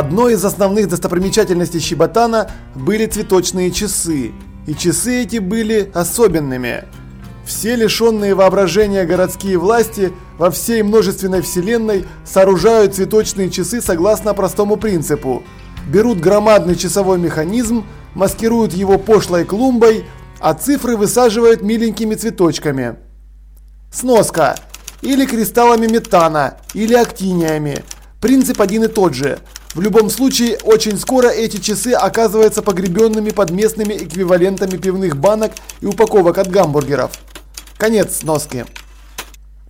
Одной из основных достопримечательностей Щеботана были цветочные часы. И часы эти были особенными. Все лишенные воображения городские власти во всей множественной вселенной сооружают цветочные часы согласно простому принципу. Берут громадный часовой механизм, маскируют его пошлой клумбой, а цифры высаживают миленькими цветочками. Сноска. Или кристаллами метана, или актиниями. Принцип один и тот же. В любом случае, очень скоро эти часы оказываются погребенными под местными эквивалентами пивных банок и упаковок от гамбургеров. Конец сноски.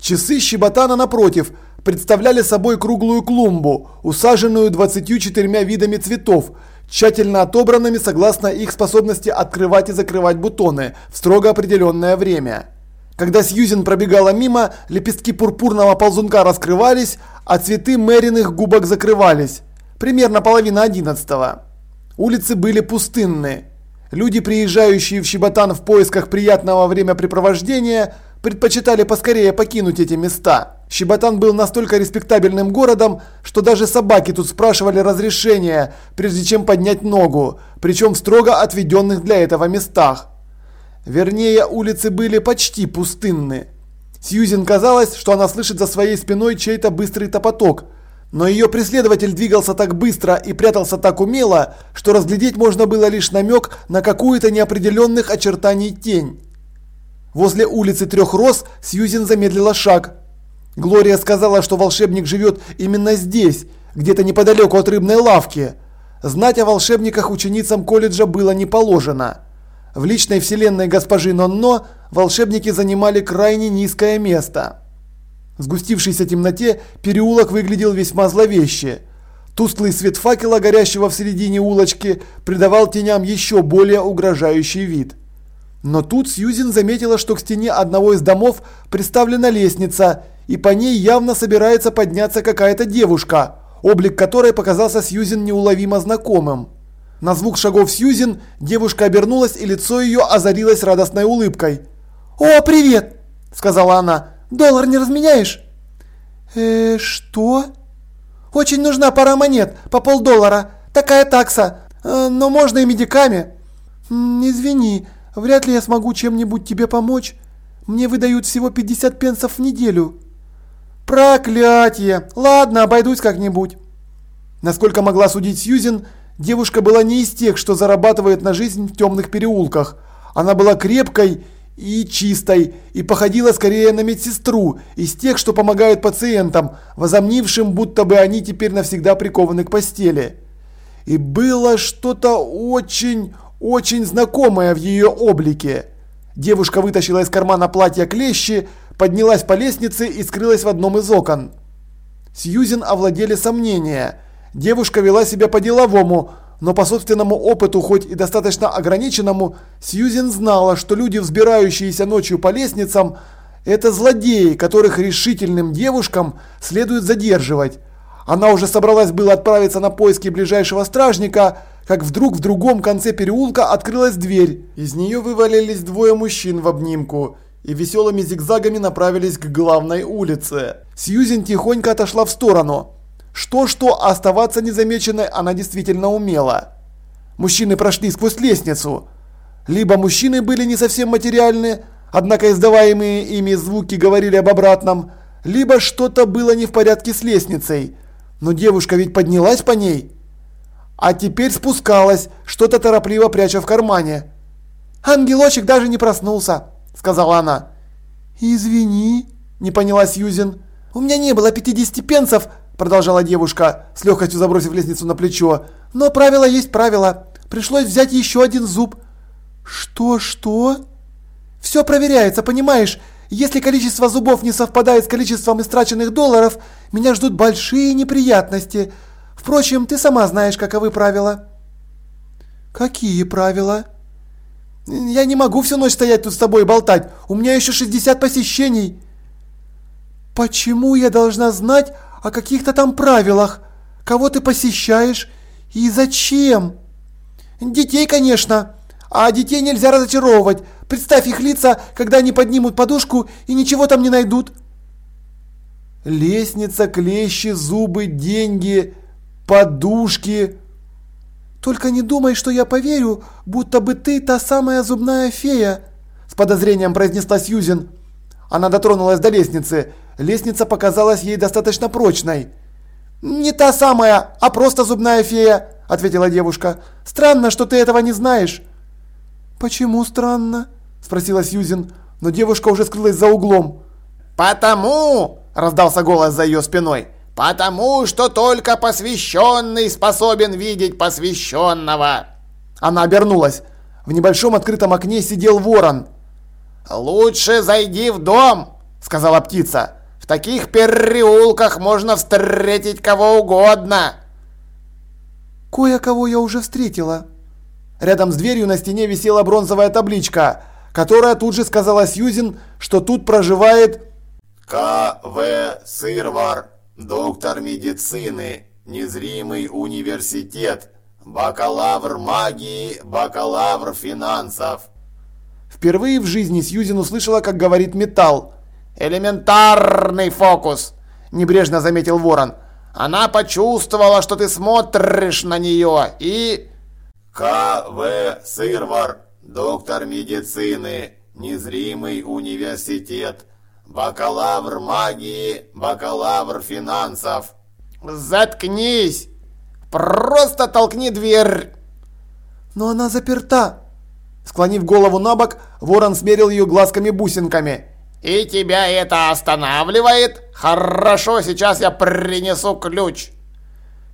Часы Щеботана, напротив, представляли собой круглую клумбу, усаженную 24 видами цветов, тщательно отобранными согласно их способности открывать и закрывать бутоны в строго определенное время. Когда Сьюзен пробегала мимо, лепестки пурпурного ползунка раскрывались, а цветы Мэриных губок закрывались. Примерно половина одиннадцатого. Улицы были пустынны. Люди, приезжающие в Щеботан в поисках приятного времяпрепровождения, предпочитали поскорее покинуть эти места. Щеботан был настолько респектабельным городом, что даже собаки тут спрашивали разрешения, прежде чем поднять ногу, причем в строго отведенных для этого местах. Вернее, улицы были почти пустынны. Сьюзен казалось, что она слышит за своей спиной чей-то быстрый топоток – но ее преследователь двигался так быстро и прятался так умело, что разглядеть можно было лишь намек на какую-то неопределенных очертаний тень. Возле улицы Трех Роз Сьюзен замедлила шаг. Глория сказала, что волшебник живет именно здесь, где-то неподалеку от рыбной лавки. Знать о волшебниках ученицам колледжа было не положено. В личной вселенной госпожи Нонно волшебники занимали крайне низкое место. В сгустившейся темноте переулок выглядел весьма зловеще. Тусклый свет факела, горящего в середине улочки, придавал теням еще более угрожающий вид. Но тут Сьюзен заметила, что к стене одного из домов приставлена лестница, и по ней явно собирается подняться какая-то девушка, облик которой показался Сьюзен неуловимо знакомым. На звук шагов Сьюзен девушка обернулась, и лицо ее озарилось радостной улыбкой. «О, привет!» – сказала она. Доллар не разменяешь? Э, что? Очень нужна пара монет по полдоллара. Такая такса. Э, но можно и медиками. Извини, вряд ли я смогу чем-нибудь тебе помочь. Мне выдают всего 50 пенсов в неделю. Проклятие! Ладно, обойдусь как-нибудь. Насколько могла судить Сьюзен, девушка была не из тех, что зарабатывает на жизнь в темных переулках. Она была крепкой и чистой, и походила скорее на медсестру, из тех, что помогают пациентам, возомнившим, будто бы они теперь навсегда прикованы к постели. И было что-то очень, очень знакомое в ее облике. Девушка вытащила из кармана платья клещи, поднялась по лестнице и скрылась в одном из окон. Сьюзен овладели сомнения. Девушка вела себя по-деловому, но по собственному опыту, хоть и достаточно ограниченному, Сьюзен знала, что люди, взбирающиеся ночью по лестницам, это злодеи, которых решительным девушкам следует задерживать. Она уже собралась было отправиться на поиски ближайшего стражника, как вдруг в другом конце переулка открылась дверь. Из нее вывалились двое мужчин в обнимку и веселыми зигзагами направились к главной улице. Сьюзен тихонько отошла в сторону. Что-что, оставаться незамеченной она действительно умела. Мужчины прошли сквозь лестницу. Либо мужчины были не совсем материальны, однако издаваемые ими звуки говорили об обратном, либо что-то было не в порядке с лестницей. Но девушка ведь поднялась по ней. А теперь спускалась, что-то торопливо пряча в кармане. «Ангелочек даже не проснулся», — сказала она. «Извини», — не поняла Сьюзен. «У меня не было 50 пенсов, продолжала девушка, с легкостью забросив лестницу на плечо. Но правило есть правило. Пришлось взять еще один зуб. Что, что? Все проверяется, понимаешь? Если количество зубов не совпадает с количеством истраченных долларов, меня ждут большие неприятности. Впрочем, ты сама знаешь, каковы правила. Какие правила? Я не могу всю ночь стоять тут с тобой и болтать. У меня еще 60 посещений. Почему я должна знать о каких-то там правилах. Кого ты посещаешь и зачем? Детей, конечно. А детей нельзя разочаровывать. Представь их лица, когда они поднимут подушку и ничего там не найдут. Лестница, клещи, зубы, деньги. подушки. Только не думай, что я поверю, будто бы ты та самая зубная фея, с подозрением произнесла Сьюзен. Она дотронулась до лестницы. Лестница показалась ей достаточно прочной. «Не та самая, а просто зубная фея», – ответила девушка. «Странно, что ты этого не знаешь». «Почему странно?» – спросила Сьюзен, но девушка уже скрылась за углом. «Потому!» – раздался голос за ее спиной. «Потому что только посвященный способен видеть посвященного!» Она обернулась. В небольшом открытом окне сидел ворон. «Лучше зайди в дом!» – сказала птица. «В таких переулках можно встретить кого угодно!» «Кое-кого я уже встретила». Рядом с дверью на стене висела бронзовая табличка, которая тут же сказала Сьюзен, что тут проживает К.В. Сырвар, доктор медицины, незримый университет, бакалавр магии, бакалавр финансов. Впервые в жизни Сьюзен услышала, как говорит металл. «Элементарный фокус!» – небрежно заметил Ворон. «Она почувствовала, что ты смотришь на нее и...» К.В. Сырвар, доктор медицины, незримый университет, бакалавр магии, бакалавр финансов. «Заткнись! Просто толкни дверь!» «Но она заперта!» Склонив голову на бок, ворон смерил ее глазками-бусинками. «И тебя это останавливает? Хорошо, сейчас я принесу ключ!»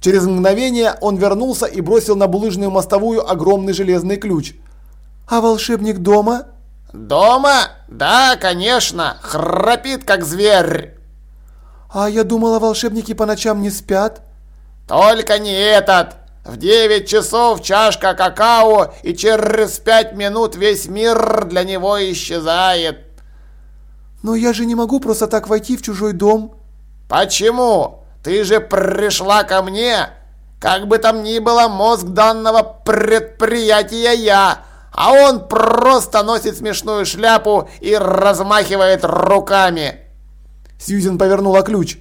Через мгновение он вернулся и бросил на булыжную мостовую огромный железный ключ. «А волшебник дома?» «Дома? Да, конечно. Храпит, как зверь». «А я думала, волшебники по ночам не спят?» «Только не этот. В 9 часов чашка какао, и через 5 минут весь мир для него исчезает». «Но я же не могу просто так войти в чужой дом». «Почему? Ты же пришла ко мне. Как бы там ни было, мозг данного предприятия я, а он просто носит смешную шляпу и размахивает руками». Сьюзен повернула ключ.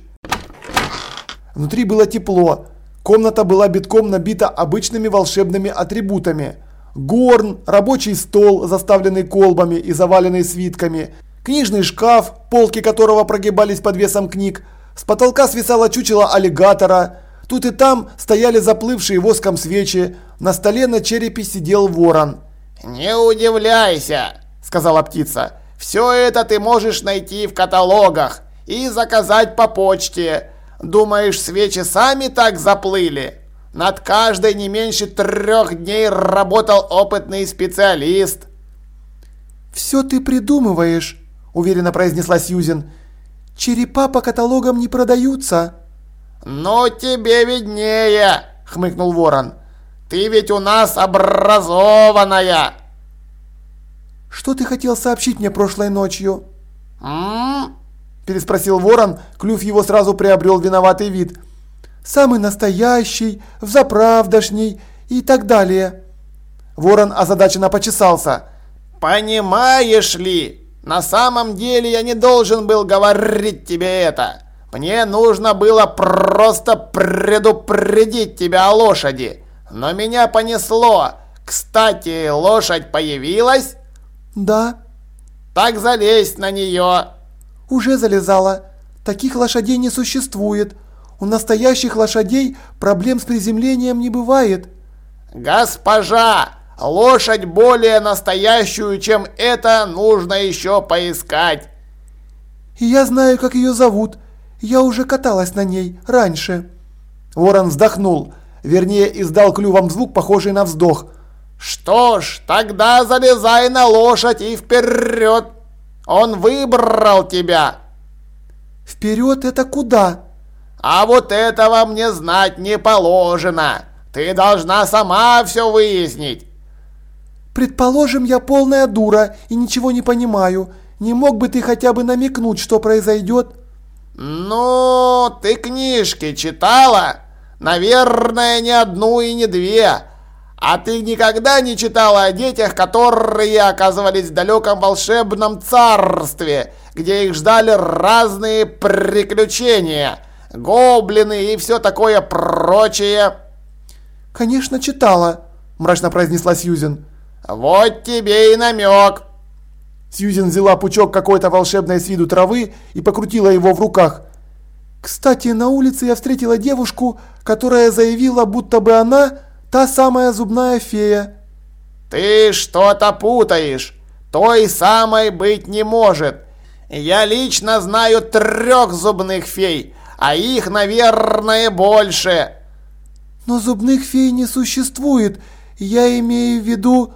Внутри было тепло. Комната была битком набита обычными волшебными атрибутами. Горн, рабочий стол, заставленный колбами и заваленный свитками, книжный шкаф, полки которого прогибались под весом книг, с потолка свисало чучело аллигатора, тут и там стояли заплывшие воском свечи, на столе на черепе сидел ворон. «Не удивляйся», — сказала птица, — «все это ты можешь найти в каталогах и заказать по почте». Думаешь, свечи сами так заплыли? Над каждой не меньше трех дней работал опытный специалист. «Все ты придумываешь», – уверенно произнесла Сьюзен. «Черепа по каталогам не продаются». «Ну, тебе виднее», – хмыкнул Ворон. «Ты ведь у нас образованная». «Что ты хотел сообщить мне прошлой ночью?» «М-м-м?» переспросил ворон, клюв его сразу приобрел виноватый вид. «Самый настоящий, взаправдошний и так далее». Ворон озадаченно почесался. «Понимаешь ли, на самом деле я не должен был говорить тебе это. Мне нужно было просто предупредить тебя о лошади. Но меня понесло. Кстати, лошадь появилась?» «Да». «Так залезь на нее». «Уже залезала. Таких лошадей не существует. У настоящих лошадей проблем с приземлением не бывает». «Госпожа, лошадь более настоящую, чем это, нужно еще поискать». «И я знаю, как ее зовут. Я уже каталась на ней раньше». Ворон вздохнул, вернее, издал клювом звук, похожий на вздох. «Что ж, тогда залезай на лошадь и вперед!» Он выбрал тебя!» «Вперед это куда?» «А вот этого мне знать не положено! Ты должна сама все выяснить!» «Предположим, я полная дура и ничего не понимаю. Не мог бы ты хотя бы намекнуть, что произойдет?» «Ну, ты книжки читала? Наверное, не одну и не две. А ты никогда не читала о детях, которые оказывались в далеком волшебном царстве, где их ждали разные приключения? гоблины и все такое прочее. Конечно, читала, мрачно произнесла Сьюзен. Вот тебе и намек. Сьюзен взяла пучок какой-то волшебной с виду травы и покрутила его в руках. Кстати, на улице я встретила девушку, которая заявила, будто бы она та самая зубная фея. Ты что-то путаешь. Той самой быть не может. Я лично знаю трех зубных фей, а их, наверное, больше. Но зубных фей не существует. Я имею в виду...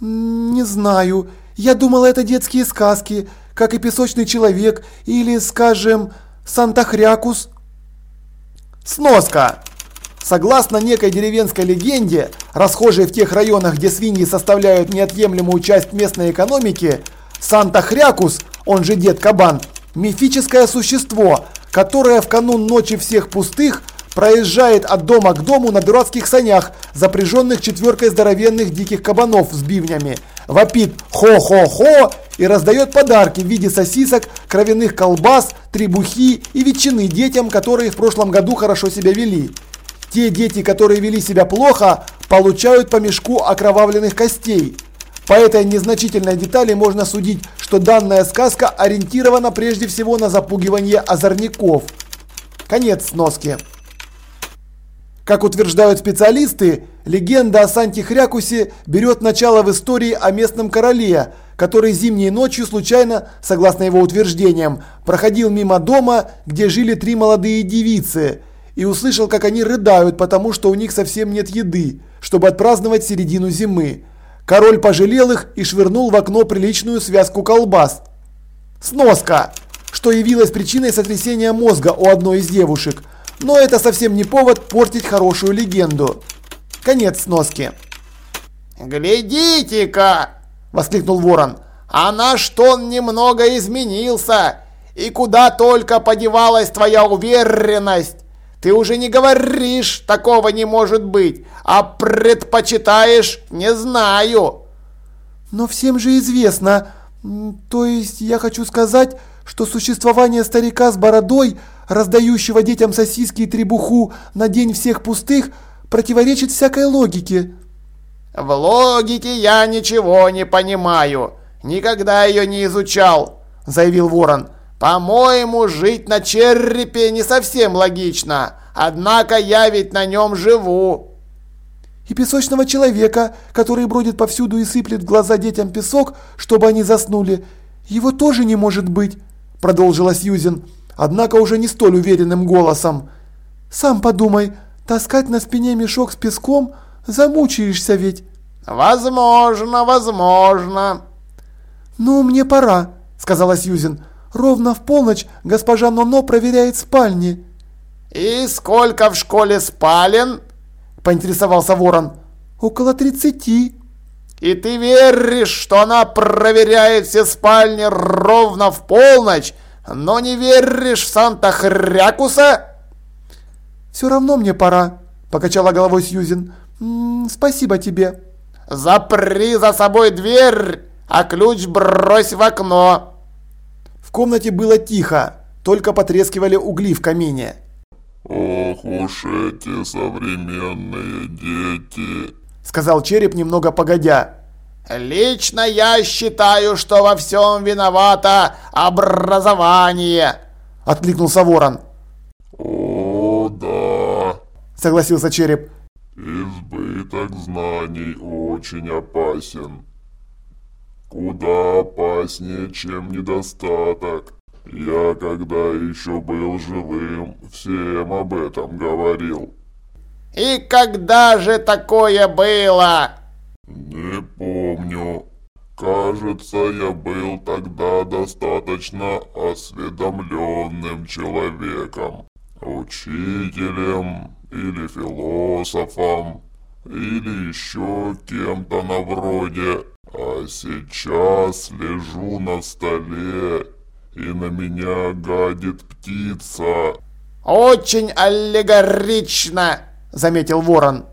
Не знаю. Я думала, это детские сказки, как и песочный человек или, скажем, Санта-Хрякус. Сноска. Согласно некой деревенской легенде, расхожей в тех районах, где свиньи составляют неотъемлемую часть местной экономики, Санта-Хрякус, он же Дед Кабан, мифическое существо, которое в канун ночи всех пустых проезжает от дома к дому на дурацких санях, запряженных четверкой здоровенных диких кабанов с бивнями, вопит «хо-хо-хо» и раздает подарки в виде сосисок, кровяных колбас, требухи и ветчины детям, которые в прошлом году хорошо себя вели. Те дети, которые вели себя плохо, получают по мешку окровавленных костей. По этой незначительной детали можно судить, что данная сказка ориентирована прежде всего на запугивание озорников. Конец сноски. Как утверждают специалисты, легенда о Санте Хрякусе берет начало в истории о местном короле, который зимней ночью случайно, согласно его утверждениям, проходил мимо дома, где жили три молодые девицы – и услышал, как они рыдают, потому что у них совсем нет еды, чтобы отпраздновать середину зимы. Король пожалел их и швырнул в окно приличную связку колбас. Сноска, что явилось причиной сотрясения мозга у одной из девушек. Но это совсем не повод портить хорошую легенду. Конец сноски. «Глядите-ка!» – воскликнул ворон. «А наш тон немного изменился! И куда только подевалась твоя уверенность! Ты уже не говоришь, такого не может быть, а предпочитаешь, не знаю. Но всем же известно, то есть я хочу сказать, что существование старика с бородой, раздающего детям сосиски и требуху на день всех пустых, противоречит всякой логике. В логике я ничего не понимаю, никогда ее не изучал, заявил ворон. По-моему, жить на черепе не совсем логично, однако я ведь на нем живу. И песочного человека, который бродит повсюду и сыплет в глаза детям песок, чтобы они заснули, его тоже не может быть, продолжила Сьюзен, однако уже не столь уверенным голосом. Сам подумай, таскать на спине мешок с песком, замучаешься ведь. Возможно, возможно. Ну, мне пора, сказала Сьюзен. Ровно в полночь госпожа Ноно проверяет спальни. И сколько в школе спален? Поинтересовался ворон. Около тридцати. И ты веришь, что она проверяет все спальни ровно в полночь, но не веришь в Санта-Хрякуса? Все равно мне пора, покачала головой Сьюзен. М -м, спасибо тебе. Запри за собой дверь, а ключ брось в окно комнате было тихо, только потрескивали угли в камине. «Ох уж эти современные дети!» Сказал череп немного погодя. «Лично я считаю, что во всем виновато образование!» Откликнулся ворон. «О, да!» Согласился череп. «Избыток знаний очень опасен куда опаснее, чем недостаток. Я, когда еще был живым, всем об этом говорил. И когда же такое было? Не помню. Кажется, я был тогда достаточно осведомленным человеком. Учителем или философом, или еще кем-то на вроде а сейчас лежу на столе, и на меня гадит птица. Очень аллегорично, заметил ворон.